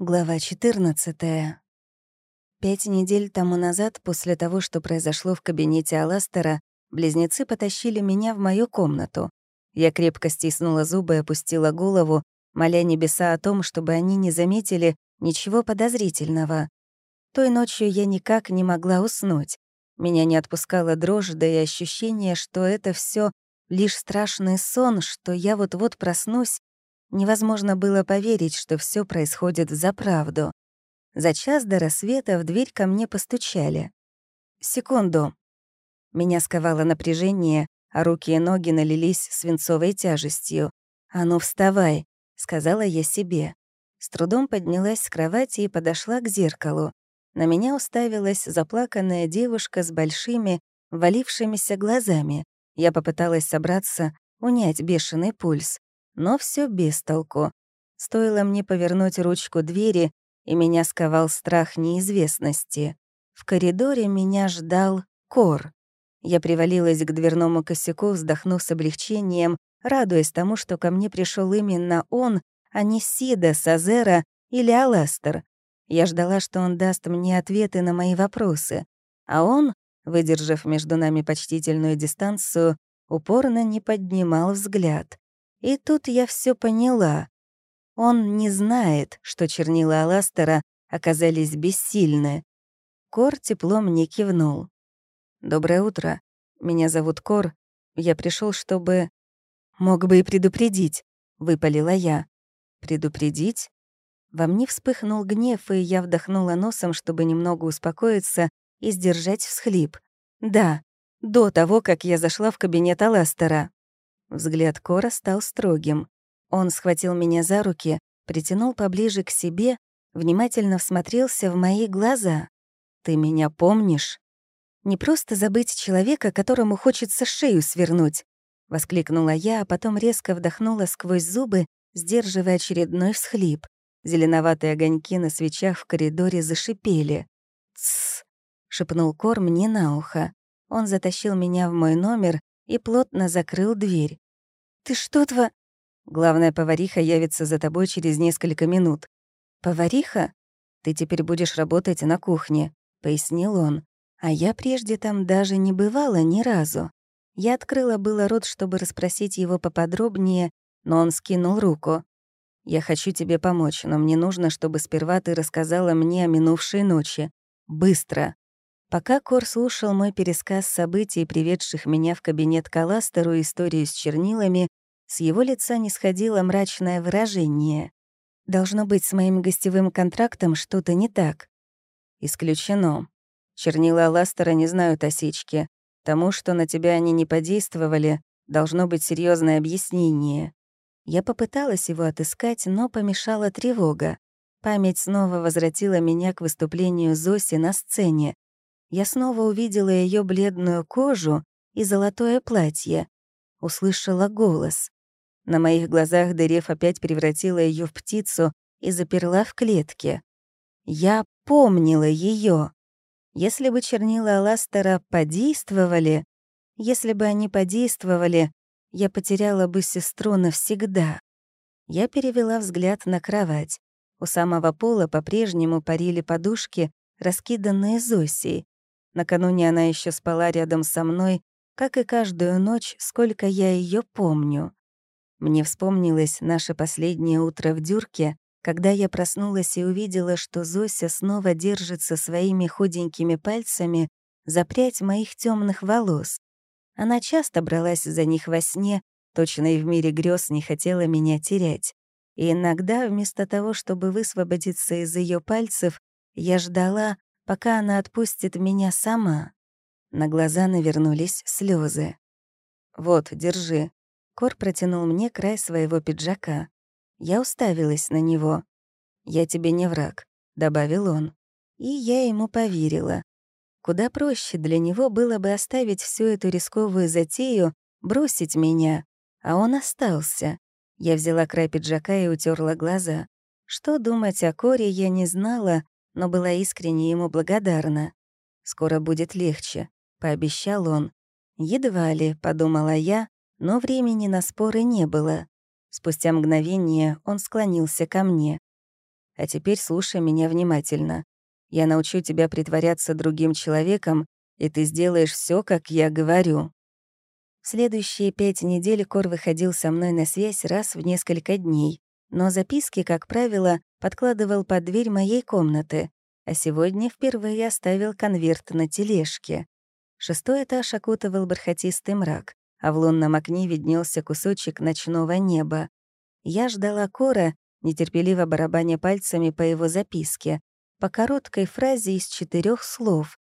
Глава 14. Пять недель тому назад, после того, что произошло в кабинете Аластера, близнецы потащили меня в мою комнату. Я крепко стиснула зубы и опустила голову, моля небеса о том, чтобы они не заметили ничего подозрительного. Той ночью я никак не могла уснуть. Меня не отпускала дрожь, да и ощущение, что это все лишь страшный сон, что я вот-вот проснусь Невозможно было поверить, что все происходит за правду. За час до рассвета в дверь ко мне постучали. «Секунду». Меня сковало напряжение, а руки и ноги налились свинцовой тяжестью. «А ну, вставай», — сказала я себе. С трудом поднялась с кровати и подошла к зеркалу. На меня уставилась заплаканная девушка с большими, валившимися глазами. Я попыталась собраться, унять бешеный пульс но все без толку. Стоило мне повернуть ручку двери, и меня сковал страх неизвестности. В коридоре меня ждал кор. Я привалилась к дверному косяку, вздохнув с облегчением, радуясь тому, что ко мне пришел именно он, а не Сида, Сазера или Аластер. Я ждала, что он даст мне ответы на мои вопросы. А он, выдержав между нами почтительную дистанцию, упорно не поднимал взгляд. И тут я все поняла. Он не знает, что чернила Аластера оказались бессильны. Кор тепло мне кивнул. «Доброе утро. Меня зовут Кор. Я пришел, чтобы...» «Мог бы и предупредить», — выпалила я. «Предупредить?» Во мне вспыхнул гнев, и я вдохнула носом, чтобы немного успокоиться и сдержать всхлип. «Да, до того, как я зашла в кабинет Аластера». Взгляд Кора стал строгим. Он схватил меня за руки, притянул поближе к себе, внимательно всмотрелся в мои глаза. «Ты меня помнишь?» «Не просто забыть человека, которому хочется шею свернуть», — воскликнула я, а потом резко вдохнула сквозь зубы, сдерживая очередной всхлип. Зеленоватые огоньки на свечах в коридоре зашипели. «Тссс!» — шепнул Кор мне на ухо. Он затащил меня в мой номер, и плотно закрыл дверь. «Ты что, тво? Главная повариха явится за тобой через несколько минут. «Повариха? Ты теперь будешь работать на кухне», — пояснил он. «А я прежде там даже не бывала ни разу». Я открыла было рот, чтобы расспросить его поподробнее, но он скинул руку. «Я хочу тебе помочь, но мне нужно, чтобы сперва ты рассказала мне о минувшей ночи. Быстро!» Пока Кор слушал мой пересказ событий, приведших меня в кабинет Каластеру историю с чернилами, с его лица не сходило мрачное выражение. «Должно быть, с моим гостевым контрактом что-то не так». «Исключено. Чернила Ластера не знают осечки. Тому, что на тебя они не подействовали, должно быть серьезное объяснение». Я попыталась его отыскать, но помешала тревога. Память снова возвратила меня к выступлению Зоси на сцене, я снова увидела ее бледную кожу и золотое платье. Услышала голос. На моих глазах Дерев опять превратила ее в птицу и заперла в клетке. Я помнила ее. Если бы чернила Аластера подействовали, если бы они подействовали, я потеряла бы сестру навсегда. Я перевела взгляд на кровать. У самого пола по-прежнему парили подушки, раскиданные Зосей. Накануне она еще спала рядом со мной, как и каждую ночь, сколько я ее помню. Мне вспомнилось наше последнее утро в дюрке, когда я проснулась и увидела, что Зося снова держится своими худенькими пальцами за прядь моих темных волос. Она часто бралась за них во сне, точно и в мире грез не хотела меня терять. И иногда, вместо того, чтобы высвободиться из ее пальцев, я ждала, Пока она отпустит меня сама. На глаза навернулись слезы. «Вот, держи». Кор протянул мне край своего пиджака. Я уставилась на него. «Я тебе не враг», — добавил он. И я ему поверила. Куда проще для него было бы оставить всю эту рисковую затею, бросить меня. А он остался. Я взяла край пиджака и утерла глаза. Что думать о Коре я не знала, но была искренне ему благодарна. «Скоро будет легче», — пообещал он. «Едва ли», — подумала я, но времени на споры не было. Спустя мгновение он склонился ко мне. «А теперь слушай меня внимательно. Я научу тебя притворяться другим человеком, и ты сделаешь все, как я говорю». В следующие пять недель Кор выходил со мной на связь раз в несколько дней, но записки, как правило, подкладывал под дверь моей комнаты, а сегодня впервые оставил конверт на тележке. Шестой этаж окутывал бархатистый мрак, а в лунном окне виднелся кусочек ночного неба. Я ждала Кора, нетерпеливо барабаня пальцами по его записке, по короткой фразе из четырех слов.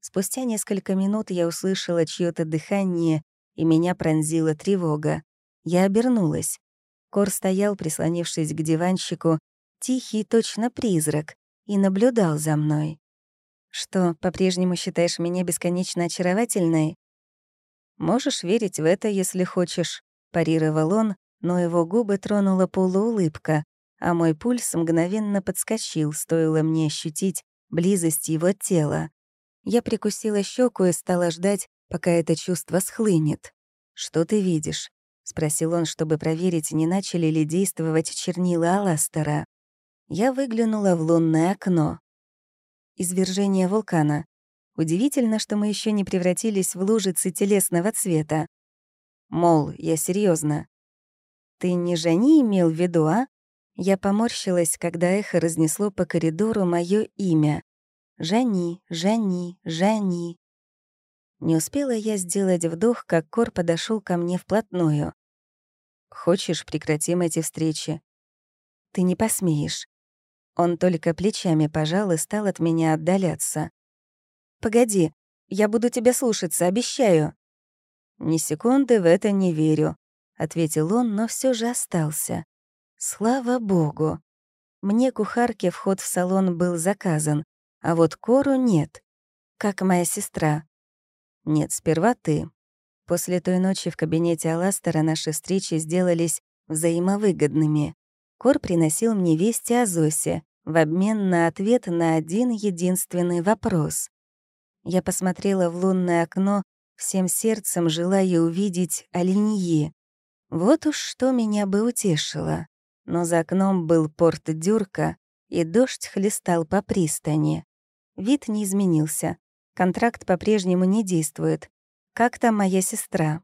Спустя несколько минут я услышала чьё-то дыхание, и меня пронзила тревога. Я обернулась. Кор стоял, прислонившись к диванчику, тихий точно призрак, и наблюдал за мной. Что, по-прежнему считаешь меня бесконечно очаровательной? Можешь верить в это, если хочешь, парировал он, но его губы тронула полуулыбка, а мой пульс мгновенно подскочил, стоило мне ощутить близость его тела. Я прикусила щеку и стала ждать, пока это чувство схлынет. «Что ты видишь?» — спросил он, чтобы проверить, не начали ли действовать чернила Аластера. Я выглянула в лунное окно. Извержение вулкана. Удивительно, что мы еще не превратились в лужицы телесного цвета. Мол, я серьезно. Ты не Жани имел в виду, а? Я поморщилась, когда эхо разнесло по коридору мое имя. Жани, Жани, Жани. Не успела я сделать вдох, как Кор подошел ко мне вплотную. «Хочешь, прекратим эти встречи?» «Ты не посмеешь. Он только плечами пожал и стал от меня отдаляться. «Погоди, я буду тебя слушаться, обещаю». «Ни секунды в это не верю», — ответил он, но все же остался. «Слава богу! Мне кухарке вход в салон был заказан, а вот кору нет. Как моя сестра». «Нет, сперва ты». После той ночи в кабинете Аластера наши встречи сделались взаимовыгодными. Кор приносил мне вести о Зосе в обмен на ответ на один единственный вопрос. Я посмотрела в лунное окно, всем сердцем желая увидеть Алиньи. Вот уж что меня бы утешило. Но за окном был порт Дюрка, и дождь хлестал по пристани. Вид не изменился. Контракт по-прежнему не действует. Как там моя сестра?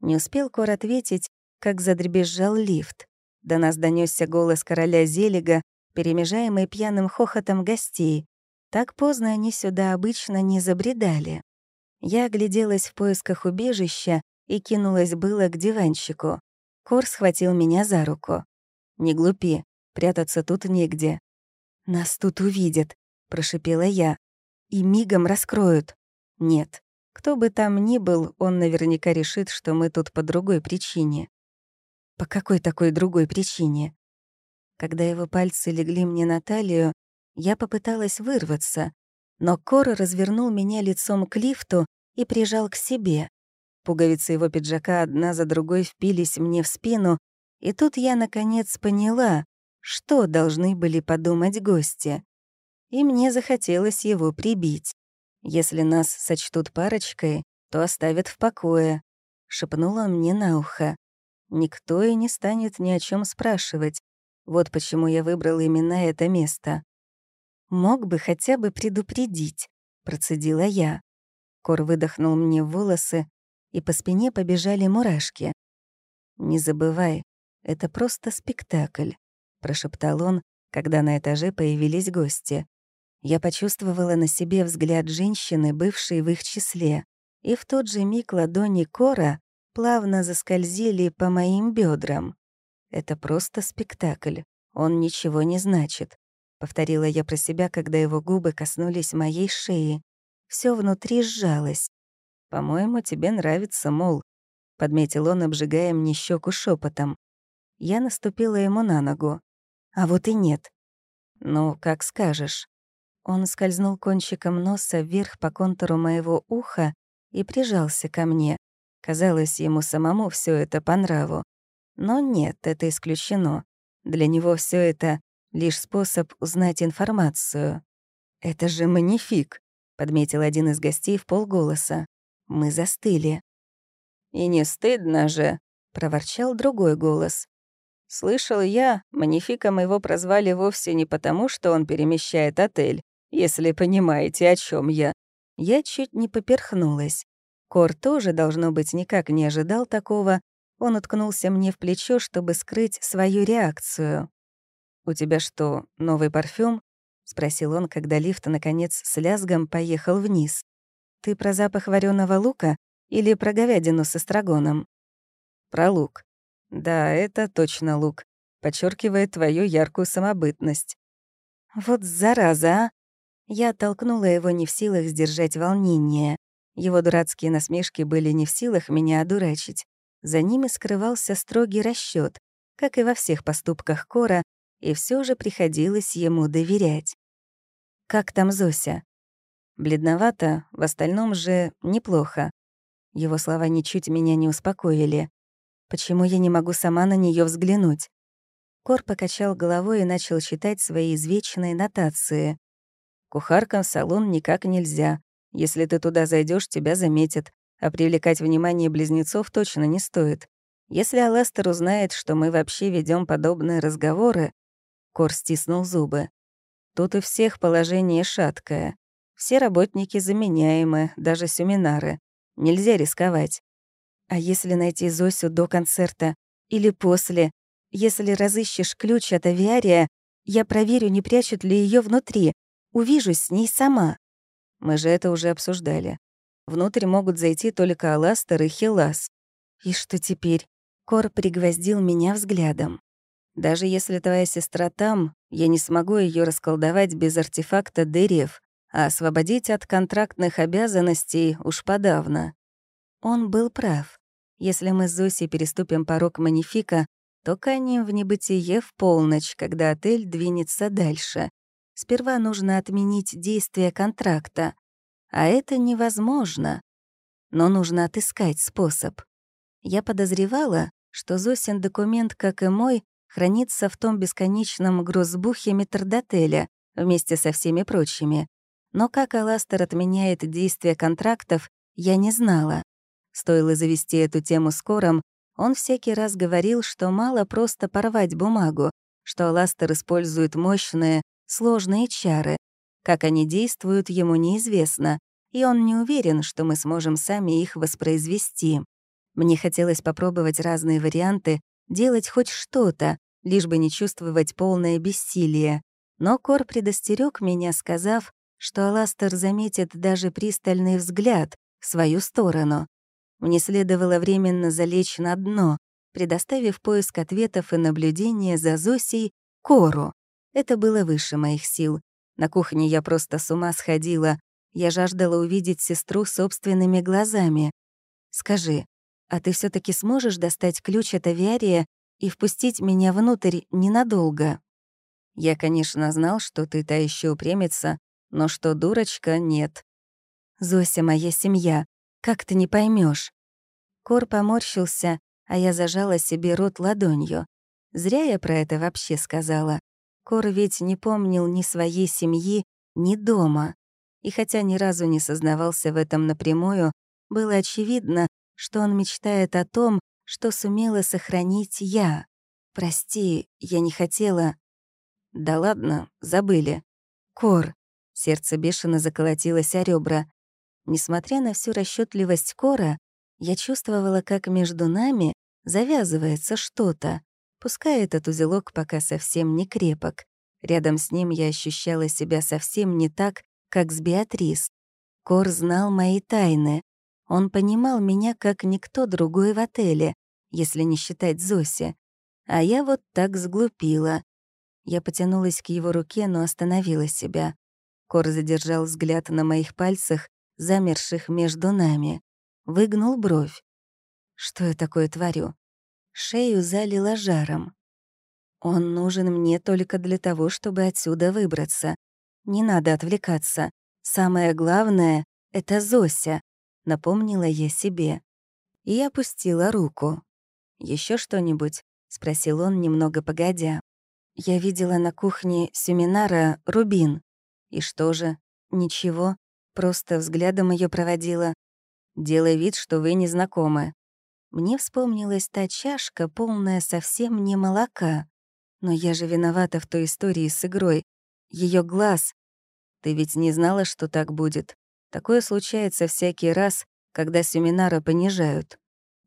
Не успел Кор ответить, как задребезжал лифт. До нас донесся голос короля Зелига, перемежаемый пьяным хохотом гостей. Так поздно они сюда обычно не забредали. Я огляделась в поисках убежища и кинулась было к диванчику. Кор схватил меня за руку. «Не глупи, прятаться тут негде». «Нас тут увидят», — прошипела я. «И мигом раскроют». «Нет, кто бы там ни был, он наверняка решит, что мы тут по другой причине». «По какой такой другой причине?» Когда его пальцы легли мне на талию, я попыталась вырваться, но Кора развернул меня лицом к лифту и прижал к себе. Пуговицы его пиджака одна за другой впились мне в спину, и тут я, наконец, поняла, что должны были подумать гости. И мне захотелось его прибить. Если нас сочтут парочкой, то оставят в покое», — шепнула мне на ухо. «Никто и не станет ни о чем спрашивать, вот почему я выбрал именно это место. «Мог бы хотя бы предупредить», — процедила я. Кор выдохнул мне в волосы, и по спине побежали мурашки. «Не забывай, это просто спектакль», — прошептал он, когда на этаже появились гости. Я почувствовала на себе взгляд женщины, бывшей в их числе, и в тот же миг ладони Кора плавно заскользили по моим бедрам. Это просто спектакль. Он ничего не значит. Повторила я про себя, когда его губы коснулись моей шеи. Все внутри сжалось. «По-моему, тебе нравится, мол», — подметил он, обжигая мне щеку шепотом. Я наступила ему на ногу. А вот и нет. «Ну, как скажешь». Он скользнул кончиком носа вверх по контуру моего уха и прижался ко мне. Казалось, ему самому все это по нраву. Но нет, это исключено. Для него все это — лишь способ узнать информацию. «Это же манифик», — подметил один из гостей в полголоса. Мы застыли. «И не стыдно же», — проворчал другой голос. «Слышал я, манификом его прозвали вовсе не потому, что он перемещает отель, если понимаете, о чем я». Я чуть не поперхнулась. Кор тоже, должно быть, никак не ожидал такого, он уткнулся мне в плечо, чтобы скрыть свою реакцию. «У тебя что, новый парфюм? спросил он, когда лифт, наконец, с лязгом поехал вниз. «Ты про запах вареного лука или про говядину с эстрагоном?» «Про лук. Да, это точно лук. Подчеркивает твою яркую самобытность». «Вот зараза, а!» Я толкнула его не в силах сдержать волнение. Его дурацкие насмешки были не в силах меня одурачить. За ними скрывался строгий расчет, как и во всех поступках Кора, и все же приходилось ему доверять. «Как там Зося?» «Бледновато, в остальном же неплохо». Его слова ничуть меня не успокоили. «Почему я не могу сама на нее взглянуть?» Кор покачал головой и начал читать свои извечные нотации. «Кухаркам в салон никак нельзя. Если ты туда зайдешь, тебя заметят а привлекать внимание близнецов точно не стоит. Если Аластер узнает, что мы вообще ведем подобные разговоры...» Кор стиснул зубы. «Тут у всех положение шаткое. Все работники заменяемы, даже семинары. Нельзя рисковать. А если найти Зосю до концерта? Или после? Если разыщешь ключ от авиария, я проверю, не прячут ли ее внутри. Увижусь с ней сама». Мы же это уже обсуждали. Внутрь могут зайти только Аластер и Хелас. И что теперь? Кор пригвоздил меня взглядом. Даже если твоя сестра там, я не смогу ее расколдовать без артефакта Дерев, а освободить от контрактных обязанностей уж подавно. Он был прав. Если мы с Зоси переступим порог Манифика, то канем в небытие в полночь, когда отель двинется дальше. Сперва нужно отменить действие контракта а это невозможно. Но нужно отыскать способ. Я подозревала, что Зосин документ, как и мой, хранится в том бесконечном грузбухе метрдотеля вместе со всеми прочими. Но как Аластер отменяет действие контрактов, я не знала. Стоило завести эту тему скором, он всякий раз говорил, что мало просто порвать бумагу, что Аластер использует мощные, сложные чары, как они действуют, ему неизвестно, и он не уверен, что мы сможем сами их воспроизвести. Мне хотелось попробовать разные варианты, делать хоть что-то, лишь бы не чувствовать полное бессилие. Но Кор предостерег меня, сказав, что Аластер заметит даже пристальный взгляд в свою сторону. Мне следовало временно залечь на дно, предоставив поиск ответов и наблюдение за Зосей Кору. Это было выше моих сил. На кухне я просто с ума сходила. Я жаждала увидеть сестру собственными глазами. Скажи, а ты все таки сможешь достать ключ от авиария и впустить меня внутрь ненадолго? Я, конечно, знал, что ты та еще упрямится, но что дурочка — нет. Зося моя семья, как ты не поймешь? Кор поморщился, а я зажала себе рот ладонью. Зря я про это вообще сказала. Кор ведь не помнил ни своей семьи, ни дома. И хотя ни разу не сознавался в этом напрямую, было очевидно, что он мечтает о том, что сумела сохранить я. «Прости, я не хотела...» «Да ладно, забыли». «Кор». Сердце бешено заколотилось о ребра. Несмотря на всю расчетливость Кора, я чувствовала, как между нами завязывается что-то. Пускай этот узелок пока совсем не крепок. Рядом с ним я ощущала себя совсем не так, как с Беатрис. Кор знал мои тайны. Он понимал меня, как никто другой в отеле, если не считать Зоси. А я вот так сглупила. Я потянулась к его руке, но остановила себя. Кор задержал взгляд на моих пальцах, замерших между нами. Выгнул бровь. Что я такое творю? шею залило жаром. «Он нужен мне только для того, чтобы отсюда выбраться. Не надо отвлекаться. Самое главное — это Зося», — напомнила я себе. И опустила руку. Еще что-нибудь?» — спросил он немного погодя. «Я видела на кухне семинара рубин. И что же? Ничего. Просто взглядом ее проводила. Делай вид, что вы не знакомы. Мне вспомнилась та чашка, полная совсем не молока. Но я же виновата в той истории с игрой. Ее глаз. Ты ведь не знала, что так будет. Такое случается всякий раз, когда семинара понижают.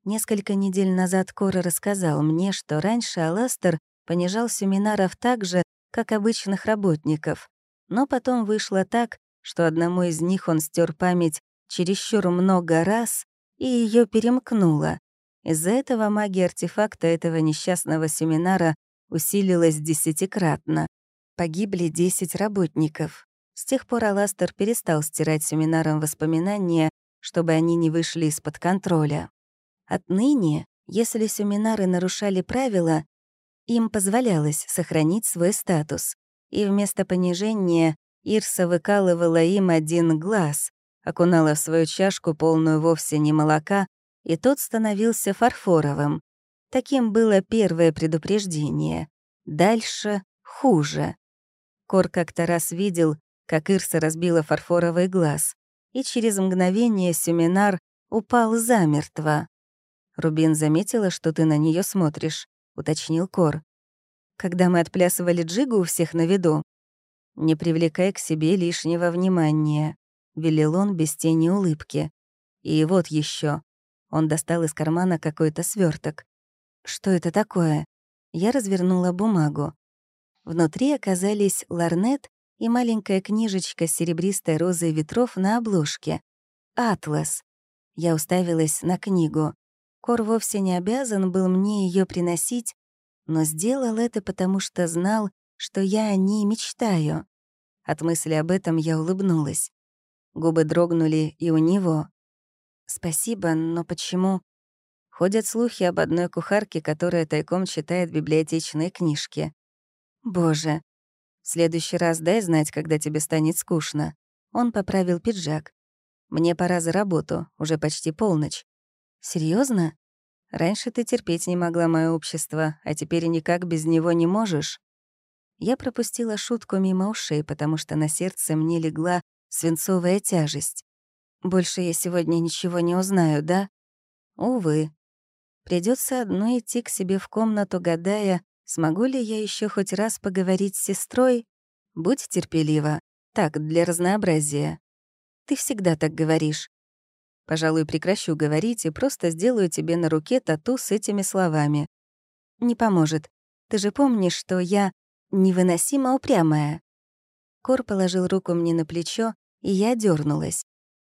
Несколько недель назад Кора рассказал мне, что раньше Аластер понижал семинаров так же, как обычных работников. Но потом вышло так, что одному из них он стер память чересчур много раз, и ее перемкнуло. Из-за этого магия артефакта этого несчастного семинара усилилась десятикратно. Погибли 10 работников. С тех пор Аластер перестал стирать семинарам воспоминания, чтобы они не вышли из-под контроля. Отныне, если семинары нарушали правила, им позволялось сохранить свой статус. И вместо понижения Ирса выкалывала им один глаз, окунала в свою чашку, полную вовсе не молока, и тот становился фарфоровым. Таким было первое предупреждение. Дальше — хуже. Кор как-то раз видел, как Ирса разбила фарфоровый глаз, и через мгновение семинар упал замертво. «Рубин заметила, что ты на нее смотришь», — уточнил Кор. «Когда мы отплясывали джигу у всех на виду, не привлекай к себе лишнего внимания», — велел он без тени улыбки. «И вот еще, он достал из кармана какой-то сверток. «Что это такое?» Я развернула бумагу. Внутри оказались ларнет и маленькая книжечка с серебристой розой ветров на обложке. «Атлас». Я уставилась на книгу. Кор вовсе не обязан был мне ее приносить, но сделал это потому, что знал, что я о ней мечтаю. От мысли об этом я улыбнулась. Губы дрогнули и у него. «Спасибо, но почему?» Ходят слухи об одной кухарке, которая тайком читает библиотечные книжки. «Боже, в следующий раз дай знать, когда тебе станет скучно». Он поправил пиджак. «Мне пора за работу, уже почти полночь». Серьезно? Раньше ты терпеть не могла мое общество, а теперь никак без него не можешь». Я пропустила шутку мимо ушей, потому что на сердце мне легла свинцовая тяжесть. Больше я сегодня ничего не узнаю, да? Увы. Придется одной ну, идти к себе в комнату, гадая, смогу ли я еще хоть раз поговорить с сестрой. Будь терпелива. Так, для разнообразия. Ты всегда так говоришь. Пожалуй, прекращу говорить и просто сделаю тебе на руке тату с этими словами. Не поможет. Ты же помнишь, что я невыносимо упрямая. Кор положил руку мне на плечо, и я дернулась.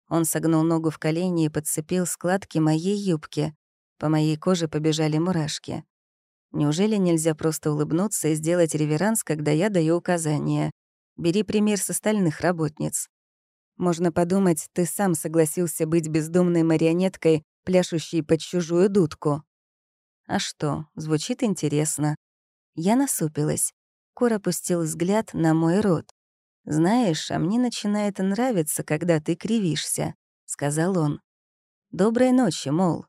Он согнул ногу в колени и подцепил складки моей юбки. По моей коже побежали мурашки. Неужели нельзя просто улыбнуться и сделать реверанс, когда я даю указания? Бери пример с остальных работниц. Можно подумать, ты сам согласился быть бездумной марионеткой, пляшущей под чужую дудку. А что, звучит интересно. Я насупилась. Кор опустил взгляд на мой рот. «Знаешь, а мне начинает нравиться, когда ты кривишься», — сказал он. «Доброй ночи, мол».